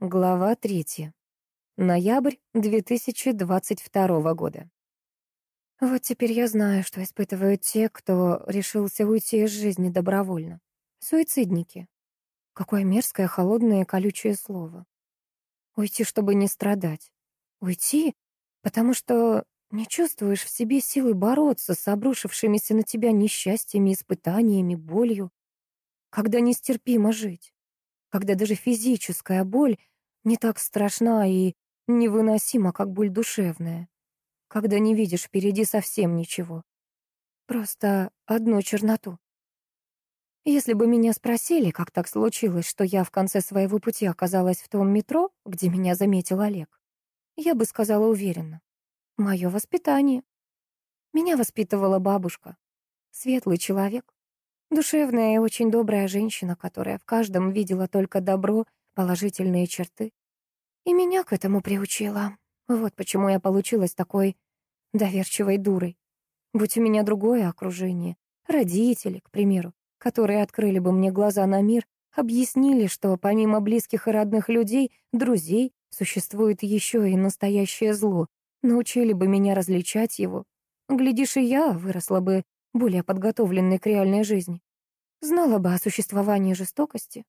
Глава третья. Ноябрь 2022 года. Вот теперь я знаю, что испытывают те, кто решился уйти из жизни добровольно. Суицидники. Какое мерзкое, холодное колючее слово. Уйти, чтобы не страдать. Уйти, потому что не чувствуешь в себе силы бороться с обрушившимися на тебя несчастьями, испытаниями, болью. Когда нестерпимо жить когда даже физическая боль не так страшна и невыносима, как боль душевная, когда не видишь впереди совсем ничего, просто одну черноту. Если бы меня спросили, как так случилось, что я в конце своего пути оказалась в том метро, где меня заметил Олег, я бы сказала уверенно. Мое воспитание. Меня воспитывала бабушка. Светлый человек. Душевная и очень добрая женщина, которая в каждом видела только добро, положительные черты. И меня к этому приучила. Вот почему я получилась такой доверчивой дурой. Будь у меня другое окружение, родители, к примеру, которые открыли бы мне глаза на мир, объяснили, что помимо близких и родных людей, друзей, существует еще и настоящее зло, научили бы меня различать его. Глядишь, и я выросла бы более подготовленной к реальной жизни. Знала бы о существовании жестокости.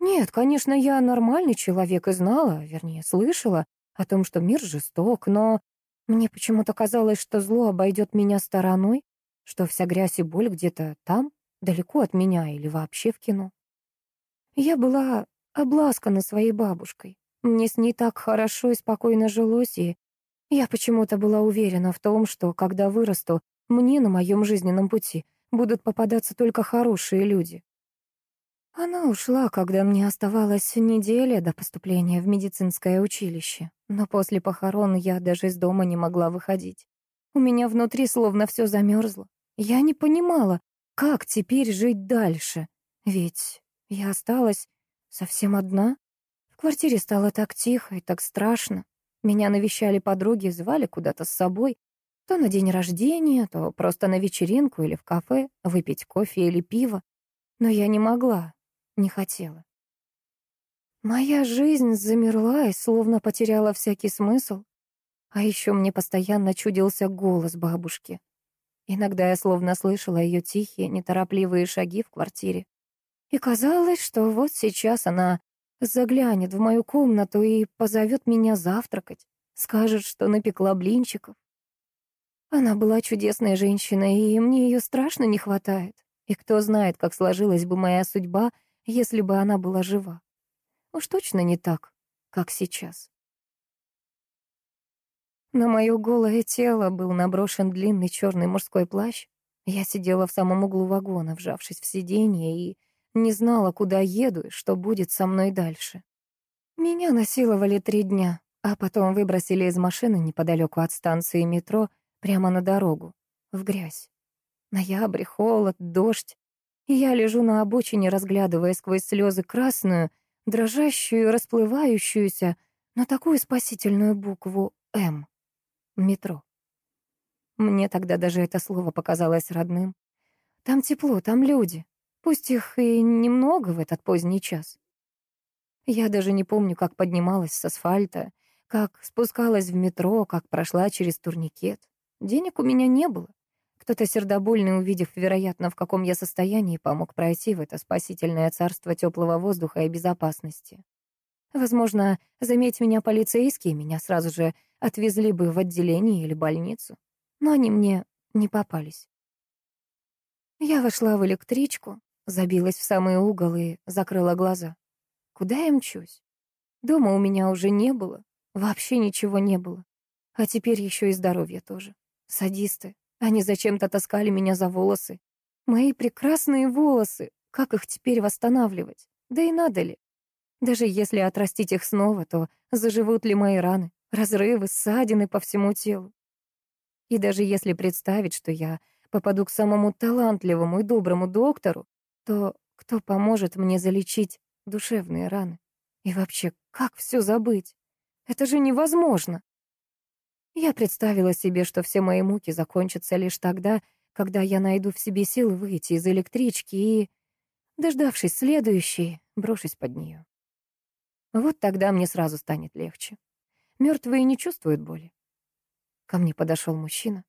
Нет, конечно, я нормальный человек и знала, вернее, слышала о том, что мир жесток, но мне почему-то казалось, что зло обойдет меня стороной, что вся грязь и боль где-то там, далеко от меня или вообще в кино. Я была обласкана своей бабушкой. Мне с ней так хорошо и спокойно жилось, и я почему-то была уверена в том, что, когда вырасту, мне на моем жизненном пути будут попадаться только хорошие люди. Она ушла, когда мне оставалась неделя до поступления в медицинское училище, но после похорон я даже из дома не могла выходить. У меня внутри словно все замерзло. Я не понимала, как теперь жить дальше, ведь я осталась совсем одна. В квартире стало так тихо и так страшно. Меня навещали подруги, звали куда-то с собой, то на день рождения, то просто на вечеринку или в кафе, выпить кофе или пиво. Но я не могла, не хотела. Моя жизнь замерла и словно потеряла всякий смысл. А еще мне постоянно чудился голос бабушки. Иногда я словно слышала ее тихие, неторопливые шаги в квартире. И казалось, что вот сейчас она заглянет в мою комнату и позовет меня завтракать, скажет, что напекла блинчиков. Она была чудесной женщиной, и мне ее страшно не хватает. И кто знает, как сложилась бы моя судьба, если бы она была жива. Уж точно не так, как сейчас. На мое голое тело был наброшен длинный черный мужской плащ. Я сидела в самом углу вагона, вжавшись в сиденье, и не знала, куда еду и что будет со мной дальше. Меня насиловали три дня, а потом выбросили из машины неподалеку от станции метро — прямо на дорогу, в грязь. Ноябрь, холод, дождь. И я лежу на обочине, разглядывая сквозь слезы красную, дрожащую, расплывающуюся, но такую спасительную букву «М». Метро. Мне тогда даже это слово показалось родным. Там тепло, там люди. Пусть их и немного в этот поздний час. Я даже не помню, как поднималась с асфальта, как спускалась в метро, как прошла через турникет. Денег у меня не было. Кто-то сердобольный, увидев, вероятно, в каком я состоянии, помог пройти в это спасительное царство теплого воздуха и безопасности. Возможно, заметь меня полицейские, меня сразу же отвезли бы в отделение или больницу. Но они мне не попались. Я вошла в электричку, забилась в самый угол и закрыла глаза. Куда я мчусь? Дома у меня уже не было, вообще ничего не было. А теперь еще и здоровье тоже. Садисты. Они зачем-то таскали меня за волосы. Мои прекрасные волосы. Как их теперь восстанавливать? Да и надо ли? Даже если отрастить их снова, то заживут ли мои раны, разрывы, ссадины по всему телу? И даже если представить, что я попаду к самому талантливому и доброму доктору, то кто поможет мне залечить душевные раны? И вообще, как все забыть? Это же невозможно. Я представила себе, что все мои муки закончатся лишь тогда, когда я найду в себе силы выйти из электрички и, дождавшись следующей, брошусь под нее. Вот тогда мне сразу станет легче. Мертвые не чувствуют боли. Ко мне подошел мужчина.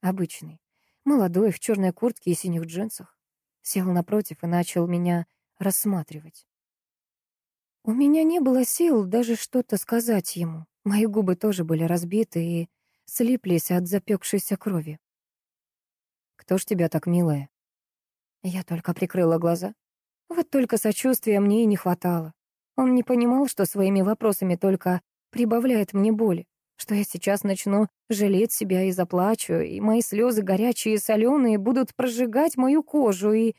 Обычный. Молодой, в черной куртке и синих джинсах. Сел напротив и начал меня рассматривать. У меня не было сил даже что-то сказать ему. Мои губы тоже были разбиты и слиплись от запекшейся крови. «Кто ж тебя так, милая?» Я только прикрыла глаза. Вот только сочувствия мне и не хватало. Он не понимал, что своими вопросами только прибавляет мне боли, что я сейчас начну жалеть себя и заплачу, и мои слезы горячие и соленые будут прожигать мою кожу, и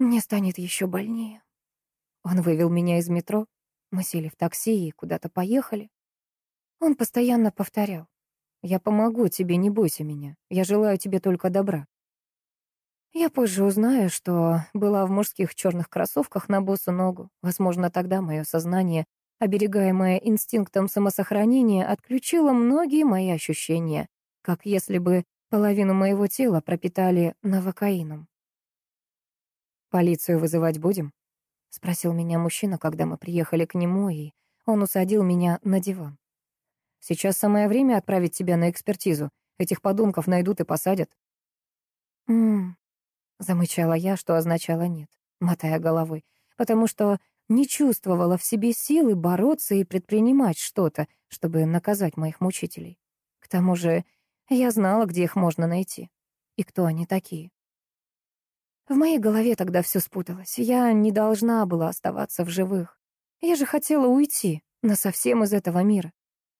мне станет еще больнее. Он вывел меня из метро, мы сели в такси и куда-то поехали. Он постоянно повторял. «Я помогу тебе, не бойся меня. Я желаю тебе только добра». Я позже узнаю, что была в мужских черных кроссовках на босу ногу. Возможно, тогда мое сознание, оберегаемое инстинктом самосохранения, отключило многие мои ощущения, как если бы половину моего тела пропитали новокаином. «Полицию вызывать будем?» — спросил меня мужчина, когда мы приехали к нему, и он усадил меня на диван. «Сейчас самое время отправить тебя на экспертизу. Этих подонков найдут и посадят». «М-м-м», замычала я, что означало «нет», мотая головой, потому что не чувствовала в себе силы бороться и предпринимать что-то, чтобы наказать моих мучителей. К тому же я знала, где их можно найти и кто они такие. В моей голове тогда все спуталось. Я не должна была оставаться в живых. Я же хотела уйти насовсем из этого мира.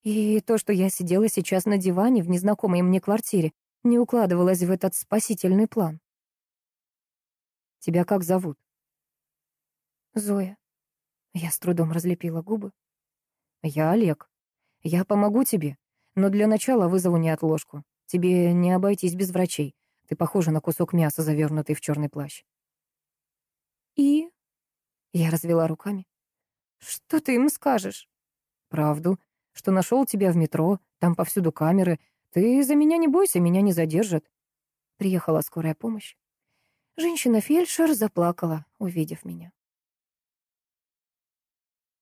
И то, что я сидела сейчас на диване в незнакомой мне квартире, не укладывалось в этот спасительный план. «Тебя как зовут?» «Зоя». Я с трудом разлепила губы. «Я Олег. Я помогу тебе, но для начала вызову неотложку. Тебе не обойтись без врачей. Ты похожа на кусок мяса, завернутый в черный плащ. И? Я развела руками. Что ты им скажешь? Правду, что нашел тебя в метро, там повсюду камеры. Ты за меня не бойся, меня не задержат. Приехала скорая помощь. Женщина-фельдшер заплакала, увидев меня.